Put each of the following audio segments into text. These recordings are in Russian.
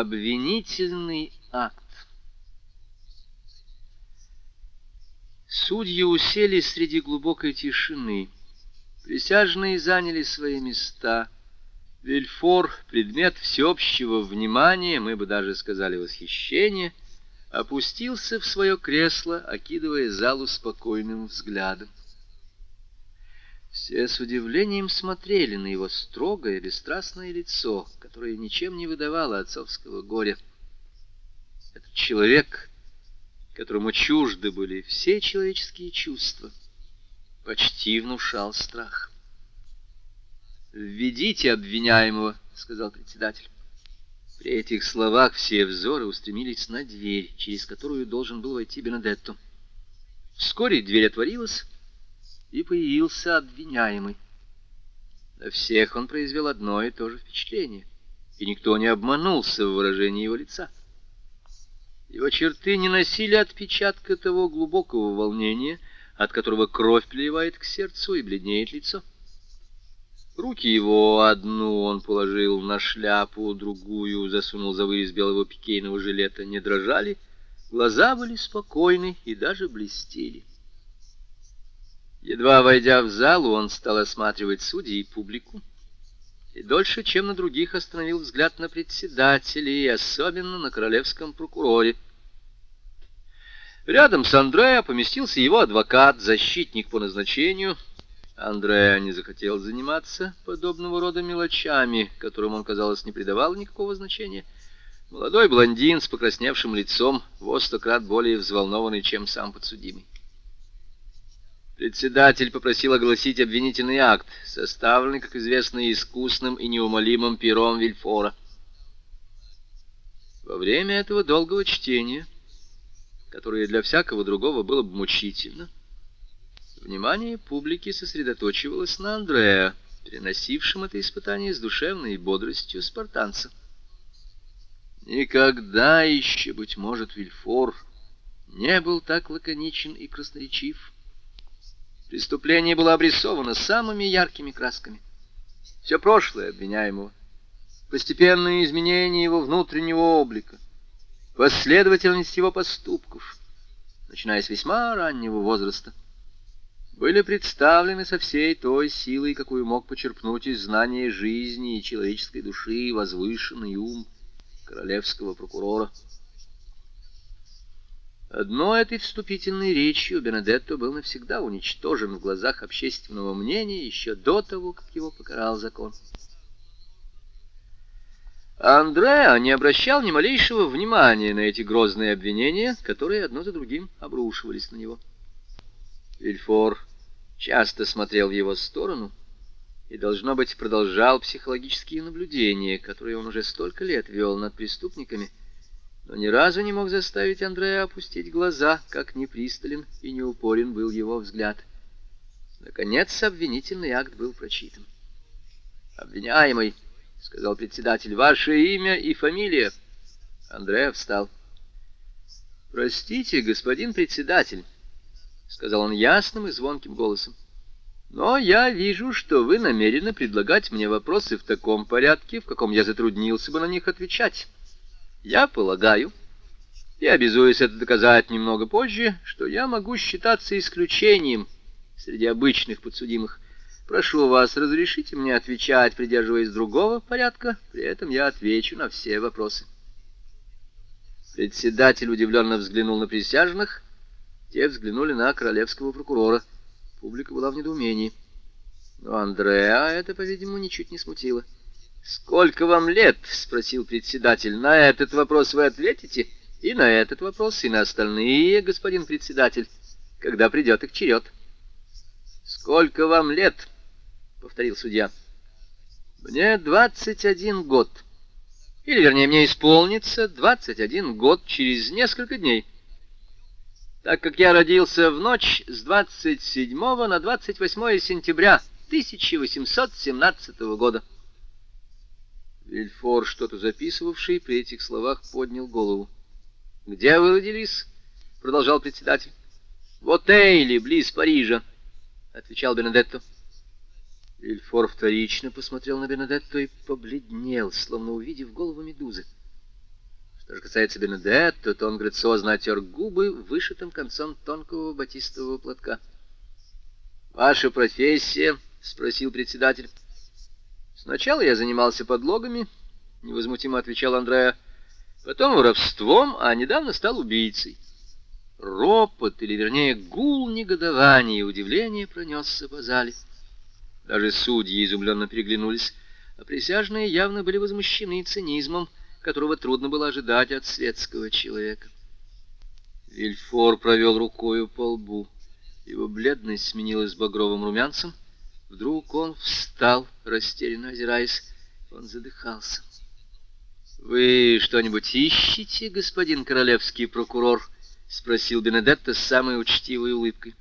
Обвинительный акт. Судьи уселись среди глубокой тишины. Присяжные заняли свои места. Вильфор, предмет всеобщего внимания, мы бы даже сказали восхищения, опустился в свое кресло, окидывая залу спокойным взглядом. Все с удивлением смотрели на его строгое, бесстрастное лицо, которое ничем не выдавало отцовского горя. Этот человек, которому чужды были все человеческие чувства, почти внушал страх. «Введите обвиняемого», — сказал председатель. При этих словах все взоры устремились на дверь, через которую должен был войти Бенедетто. Вскоре дверь отворилась, и появился обвиняемый. На всех он произвел одно и то же впечатление, и никто не обманулся в выражении его лица. Его черты не носили отпечатка того глубокого волнения, от которого кровь приливает к сердцу и бледнеет лицо. Руки его одну он положил на шляпу, другую засунул за вырез белого пикейного жилета, не дрожали, глаза были спокойны и даже блестели. Едва войдя в залу, он стал осматривать судей и публику, и дольше, чем на других, остановил взгляд на председателя и особенно на королевском прокуроре. Рядом с Андреа поместился его адвокат, защитник по назначению. Андреа не захотел заниматься подобного рода мелочами, которым он, казалось, не придавал никакого значения. Молодой блондин с покрасневшим лицом, во сто крат более взволнованный, чем сам подсудимый. Председатель попросил огласить обвинительный акт, составленный, как известно, искусным и неумолимым пером Вильфора. Во время этого долгого чтения, которое для всякого другого было бы мучительно, внимание публики сосредоточивалось на Андреа, переносившем это испытание с душевной бодростью спартанца. Никогда еще, быть может, Вильфор не был так лаконичен и красноречив, Преступление было обрисовано самыми яркими красками. Все прошлое обвиняемого, постепенное изменение его внутреннего облика, последовательность его поступков, начиная с весьма раннего возраста, были представлены со всей той силой, какую мог почерпнуть из знания жизни и человеческой души возвышенный ум королевского прокурора. Одной этой вступительной речью Бенедетто был навсегда уничтожен в глазах общественного мнения еще до того, как его покарал закон. Андреа не обращал ни малейшего внимания на эти грозные обвинения, которые одно за другим обрушивались на него. Вильфор часто смотрел в его сторону и, должно быть, продолжал психологические наблюдения, которые он уже столько лет вел над преступниками, но ни разу не мог заставить Андрея опустить глаза, как непристален и неупорен был его взгляд. Наконец обвинительный акт был прочитан. «Обвиняемый», — сказал председатель, — «ваше имя и фамилия». Андрея встал. «Простите, господин председатель», — сказал он ясным и звонким голосом, — «но я вижу, что вы намерены предлагать мне вопросы в таком порядке, в каком я затруднился бы на них отвечать». Я полагаю, и обязуюсь это доказать немного позже, что я могу считаться исключением среди обычных подсудимых. Прошу вас, разрешите мне отвечать, придерживаясь другого порядка, при этом я отвечу на все вопросы. Председатель удивленно взглянул на присяжных, те взглянули на королевского прокурора. Публика была в недоумении. Но Андреа это, по-видимому, ничуть не смутило. «Сколько вам лет?» — спросил председатель. «На этот вопрос вы ответите, и на этот вопрос, и на остальные, господин председатель, когда придет их черед». «Сколько вам лет?» — повторил судья. «Мне двадцать один год. Или, вернее, мне исполнится двадцать один год через несколько дней. Так как я родился в ночь с 27 на 28 сентября 1817 года». Вильфор, что-то записывавший, при этих словах поднял голову. «Где вы родились?» — продолжал председатель. «В отеле, близ Парижа», — отвечал Бенедетто. Вильфор вторично посмотрел на Бенедетто и побледнел, словно увидев голову медузы. Что же касается Бенедетто, то он грациозно отер губы вышитым концом тонкого батистового платка. «Ваша профессия?» — спросил председатель. «Сначала я занимался подлогами», — невозмутимо отвечал Андреа. «Потом воровством, а недавно стал убийцей». Ропот, или вернее гул негодования и удивления пронесся по зале. Даже судьи изумленно переглянулись, а присяжные явно были возмущены цинизмом, которого трудно было ожидать от светского человека. Вильфор провел рукою по лбу. Его бледность сменилась багровым румянцем. Вдруг он встал, растерянно озираясь. Он задыхался. «Вы что-нибудь ищете, господин королевский прокурор?» — спросил Бенедетто с самой учтивой улыбкой.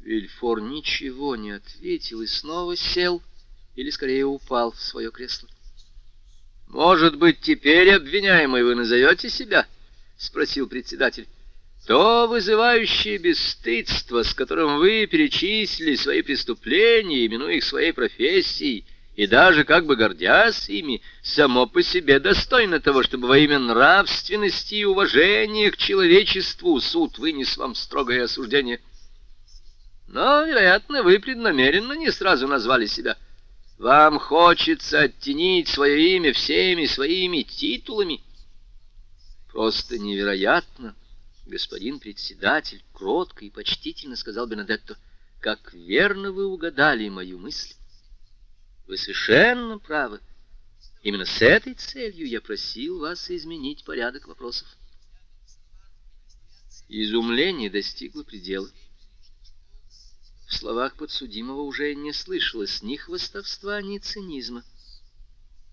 Вильфор ничего не ответил и снова сел, или скорее упал в свое кресло. «Может быть, теперь, обвиняемый, вы назовете себя?» — спросил председатель. «То вызывающее бесстыдство, с которым вы перечислили свои преступления, именуя их своей профессией, и даже как бы гордясь ими, само по себе достойно того, чтобы во имя нравственности и уважения к человечеству суд вынес вам строгое осуждение. Но, вероятно, вы преднамеренно не сразу назвали себя». Вам хочется оттенить свое имя всеми своими титулами. Просто невероятно, господин председатель, кротко и почтительно сказал Бенедетто, как верно вы угадали мою мысль. Вы совершенно правы. Именно с этой целью я просил вас изменить порядок вопросов. Изумление достигло предела. В словах подсудимого уже не слышалось ни хвостовства, ни цинизма.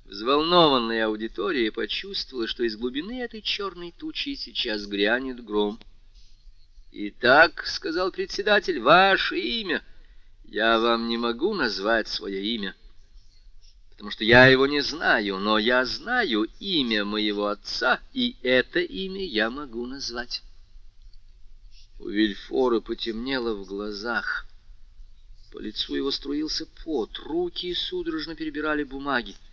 Взволнованная аудитория почувствовала, что из глубины этой черной тучи сейчас грянет гром. «Итак», — сказал председатель, — «ваше имя. Я вам не могу назвать свое имя, потому что я его не знаю, но я знаю имя моего отца, и это имя я могу назвать». У Вильфора потемнело в глазах. По лицу его струился пот, руки судорожно перебирали бумаги. —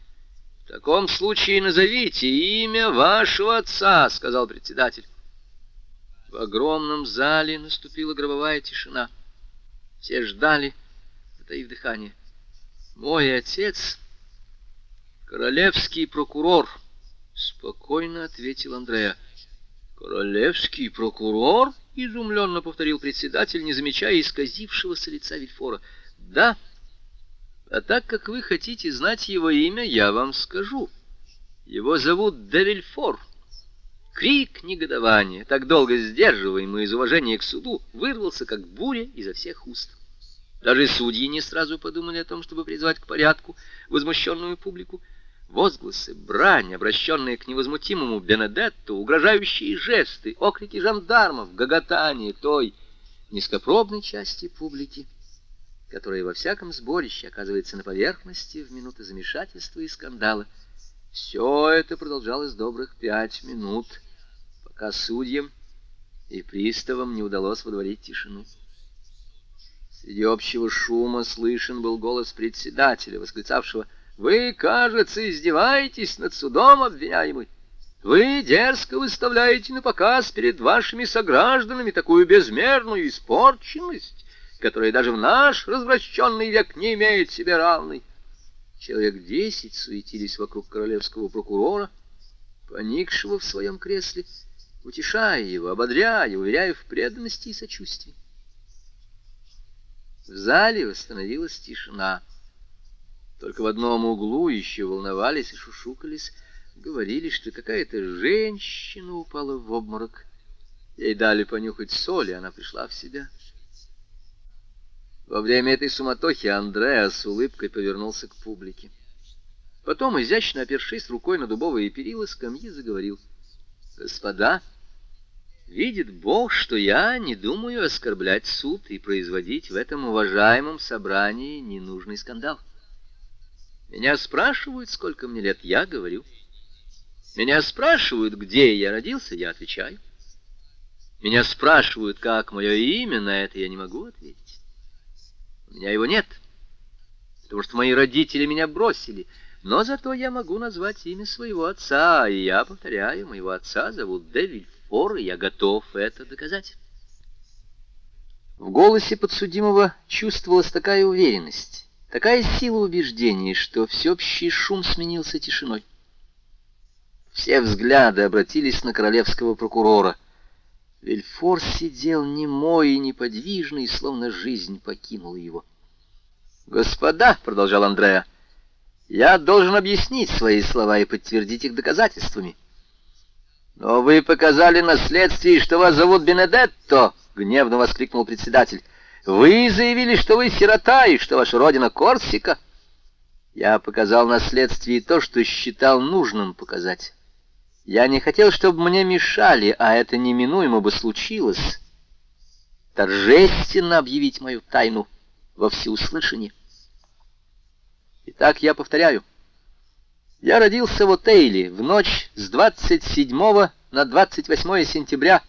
В таком случае назовите имя вашего отца, — сказал председатель. В огромном зале наступила гробовая тишина. Все ждали, затаив дыхание. «Мой отец — королевский прокурор», — спокойно ответил Андреа. «Королевский прокурор?» — изумленно повторил председатель, не замечая исказившегося лица Вильфора. «Да. А так как вы хотите знать его имя, я вам скажу. Его зовут Девильфор». Крик негодования, так долго сдерживаемый из уважения к суду, вырвался, как буря, изо всех уст. Даже судьи не сразу подумали о том, чтобы призвать к порядку возмущенную публику. Возгласы, брань, обращенные к невозмутимому Бенедетту, угрожающие жесты, окрики жандармов, гоготание той низкопробной части публики, которая во всяком сборище оказывается на поверхности в минуты замешательства и скандала. Все это продолжалось добрых пять минут, пока судьям и приставам не удалось водворить тишину. Среди общего шума слышен был голос председателя, восклицавшего — вы, кажется, издеваетесь над судом, обвиняемый. Вы дерзко выставляете на показ перед вашими согражданами такую безмерную испорченность, которая даже в наш развращенный век не имеет себе равной. Человек десять суетились вокруг королевского прокурора, поникшего в своем кресле, утешая его, ободряя, уверяя в преданности и сочувствии. В зале восстановилась тишина. Только в одном углу еще волновались и шушукались, говорили, что какая-то женщина упала в обморок. Ей дали понюхать соли, она пришла в себя. Во время этой суматохи Андреа с улыбкой повернулся к публике. Потом, изящно опершись рукой на дубовые перила, скамьи заговорил. «Господа, видит Бог, что я не думаю оскорблять суд и производить в этом уважаемом собрании ненужный скандал. Меня спрашивают, сколько мне лет, я говорю. Меня спрашивают, где я родился, я отвечаю. Меня спрашивают, как мое имя, на это я не могу ответить. У меня его нет, потому что мои родители меня бросили. но зато я могу назвать имя своего отца, и я повторяю, моего отца зовут Дэвид Фор, и я готов это доказать. В голосе подсудимого чувствовалась такая уверенность, такая сила убеждений, что всеобщий шум сменился тишиной. Все взгляды обратились на королевского прокурора. Вильфор сидел немой и неподвижный, словно жизнь покинула его. «Господа», — продолжал Андреа, — «я должен объяснить свои слова и подтвердить их доказательствами». «Но вы показали на следствии, что вас зовут Бенедетто», — гневно воскликнул председатель. «Вы заявили, что вы сирота и что ваша родина Корсика». Я показал на следствии то, что считал нужным показать. Я не хотел, чтобы мне мешали, а это неминуемо бы случилось. Торжественно объявить мою тайну во всеуслышание. Итак, я повторяю. Я родился в Отейле в ночь с 27 на 28 сентября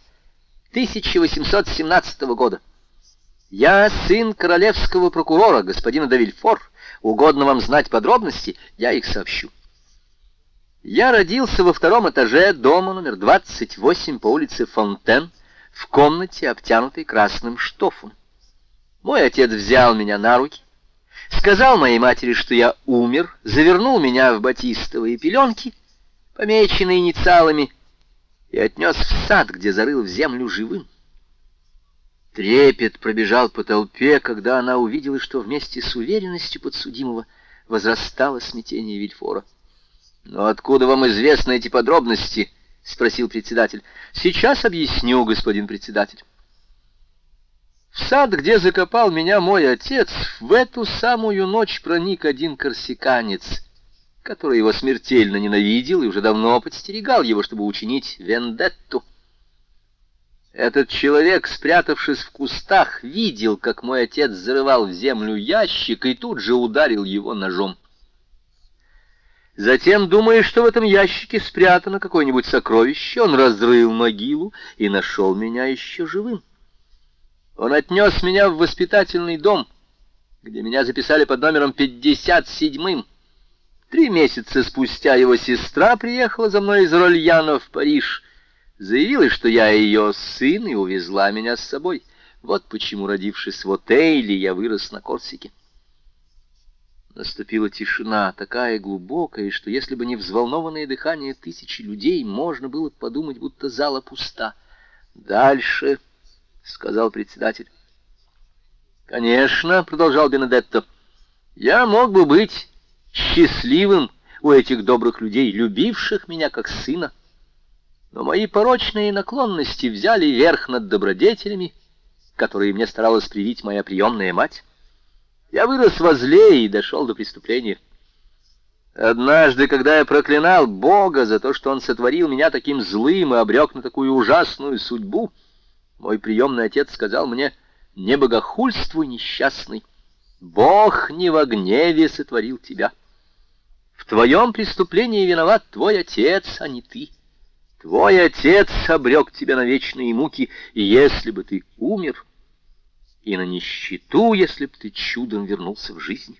1817 года. Я сын королевского прокурора, господина Давильфор. Угодно вам знать подробности, я их сообщу. Я родился во втором этаже дома номер 28 по улице Фонтен, в комнате, обтянутой красным штофом. Мой отец взял меня на руки, сказал моей матери, что я умер, завернул меня в батистовые пеленки, помеченные инициалами, и отнес в сад, где зарыл в землю живым. Трепет пробежал по толпе, когда она увидела, что вместе с уверенностью подсудимого возрастало смятение Вильфора. «Но откуда вам известны эти подробности?» — спросил председатель. «Сейчас объясню, господин председатель». В сад, где закопал меня мой отец, в эту самую ночь проник один корсиканец — который его смертельно ненавидел и уже давно подстерегал его, чтобы учинить вендетту. Этот человек, спрятавшись в кустах, видел, как мой отец зарывал в землю ящик и тут же ударил его ножом. Затем, думая, что в этом ящике спрятано какое-нибудь сокровище, он разрыл могилу и нашел меня еще живым. Он отнес меня в воспитательный дом, где меня записали под номером 57-м. Три месяца спустя его сестра приехала за мной из Рольяна в Париж, заявила, что я ее сын, и увезла меня с собой. Вот почему, родившись в отеле, я вырос на Корсике. Наступила тишина, такая глубокая, что если бы не взволнованное дыхание тысячи людей, можно было подумать, будто зала пуста. «Дальше», — сказал председатель. «Конечно», — продолжал Бенедетто, — «я мог бы быть счастливым у этих добрых людей, любивших меня как сына. Но мои порочные наклонности взяли верх над добродетелями, которые мне старалась привить моя приемная мать. Я вырос во зле и дошел до преступления. Однажды, когда я проклинал Бога за то, что Он сотворил меня таким злым и обрек на такую ужасную судьбу, мой приемный отец сказал мне, «Не богохульствуй, несчастный, Бог не во гневе сотворил тебя». В твоем преступлении виноват твой отец, а не ты. Твой отец обрек тебя на вечные муки, и если бы ты умер, и на нищету, если бы ты чудом вернулся в жизнь.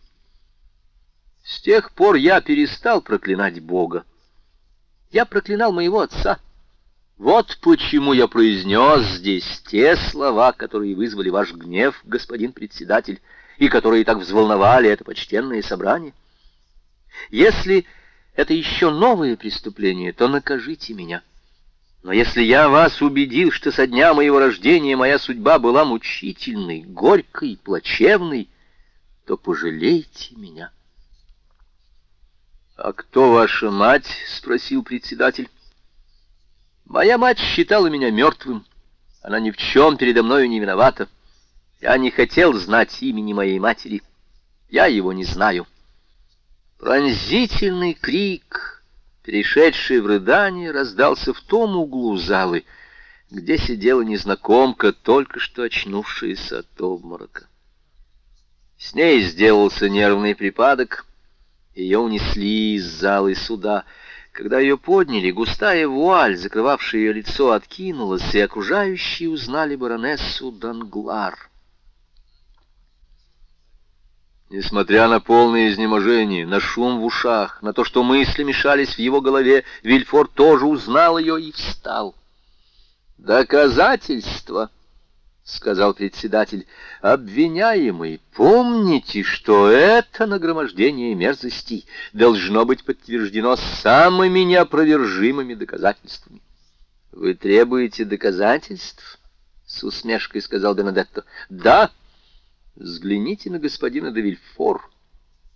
С тех пор я перестал проклинать Бога. Я проклинал моего отца. Вот почему я произнес здесь те слова, которые вызвали ваш гнев, господин председатель, и которые так взволновали это почтенное собрание. Если это еще новые преступления, то накажите меня. Но если я вас убедил, что со дня моего рождения моя судьба была мучительной, горькой, плачевной, то пожалейте меня. — А кто ваша мать? — спросил председатель. — Моя мать считала меня мертвым. Она ни в чем передо мною не виновата. Я не хотел знать имени моей матери. Я его не знаю. Пронзительный крик, перешедший в рыдание, раздался в том углу залы, где сидела незнакомка, только что очнувшаяся от обморока. С ней сделался нервный припадок, ее унесли из залы суда. Когда ее подняли, густая вуаль, закрывавшая ее лицо, откинулась, и окружающие узнали баронессу Данглар. Несмотря на полное изнеможение, на шум в ушах, на то, что мысли мешались в его голове, Вильфор тоже узнал ее и встал. «Доказательства!» — сказал председатель. «Обвиняемый, помните, что это нагромождение мерзостей должно быть подтверждено самыми неопровержимыми доказательствами». «Вы требуете доказательств?» — с усмешкой сказал Бенедетто. «Да!» Взгляните на господина де Вильфор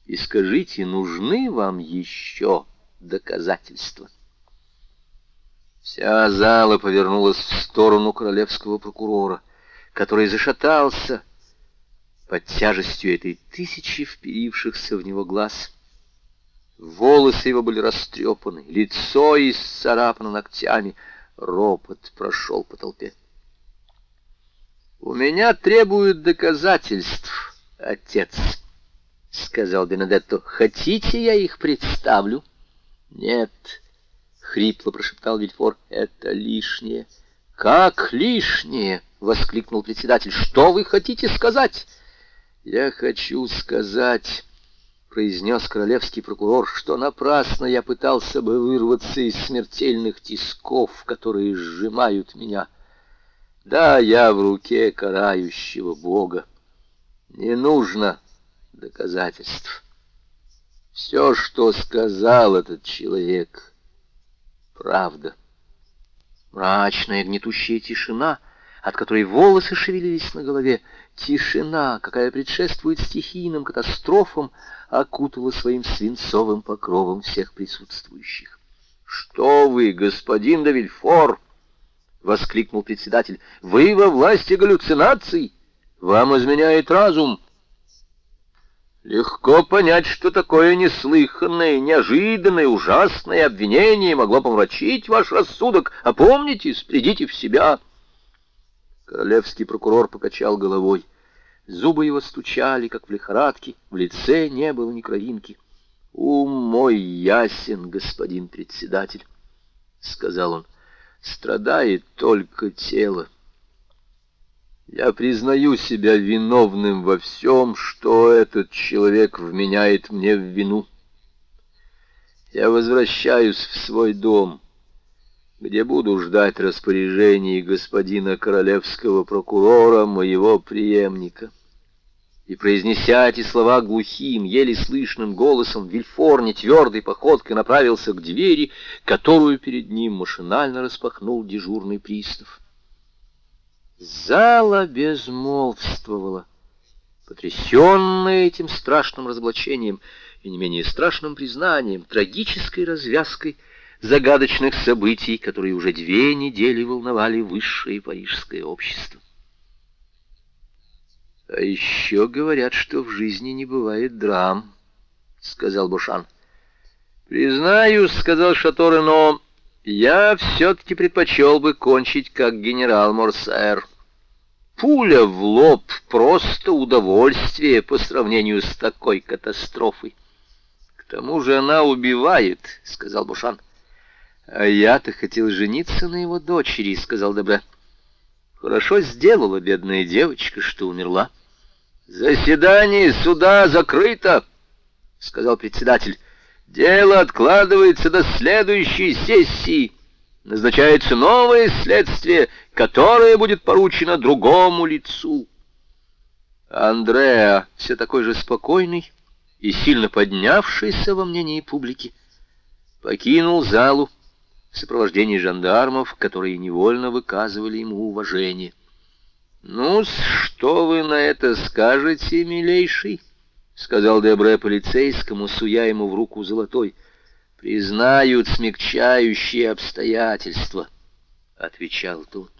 и скажите, нужны вам еще доказательства? Вся зала повернулась в сторону королевского прокурора, который зашатался под тяжестью этой тысячи вперившихся в него глаз. Волосы его были растрепаны, лицо исцарапано ногтями, ропот прошел по толпе. «У меня требуют доказательств, отец», — сказал Бенедетто. «Хотите, я их представлю?» «Нет», — хрипло прошептал Вильфор, — «это лишнее». «Как лишнее?» — воскликнул председатель. «Что вы хотите сказать?» «Я хочу сказать...» — произнес королевский прокурор, что напрасно я пытался бы вырваться из смертельных тисков, которые сжимают меня. Да, я в руке карающего Бога. Не нужно доказательств. Все, что сказал этот человек, правда. Мрачная гнетущая тишина, от которой волосы шевелились на голове, тишина, какая предшествует стихийным катастрофам, окутала своим свинцовым покровом всех присутствующих. «Что вы, господин Давильфор!» Воскликнул председатель. «Вы во власти галлюцинаций! Вам изменяет разум!» Легко понять, что такое неслыханное, неожиданное, ужасное обвинение могло помрачить ваш рассудок. Опомнитесь, придите в себя. Королевский прокурор покачал головой. Зубы его стучали, как в лихорадке, в лице не было ни кровинки. «Ум мой ясен, господин председатель», — сказал он страдает только тело. Я признаю себя виновным во всем, что этот человек вменяет мне в вину. Я возвращаюсь в свой дом, где буду ждать распоряжений господина королевского прокурора, моего преемника. И, произнеся эти слова глухим, еле слышным голосом, Вильфор твердой походкой направился к двери, которую перед ним машинально распахнул дежурный пристав. Зала безмолвствовала, потрясенная этим страшным разоблачением и не менее страшным признанием, трагической развязкой загадочных событий, которые уже две недели волновали высшее парижское общество. А еще говорят, что в жизни не бывает драм, — сказал Бушан. Признаюсь, — сказал Шаторы, — но я все-таки предпочел бы кончить как генерал Морсер. Пуля в лоб — просто удовольствие по сравнению с такой катастрофой. К тому же она убивает, — сказал Бушан. А я-то хотел жениться на его дочери, — сказал Дебре. Хорошо сделала бедная девочка, что умерла. «Заседание суда закрыто», — сказал председатель. «Дело откладывается до следующей сессии. Назначается новое следствие, которое будет поручено другому лицу». Андреа, все такой же спокойный и сильно поднявшийся во мнении публики, покинул залу в сопровождении жандармов, которые невольно выказывали ему уважение. «Ну, что вы на это скажете, милейший?» — сказал Дебре полицейскому, суя ему в руку золотой. «Признают смягчающие обстоятельства», — отвечал тот.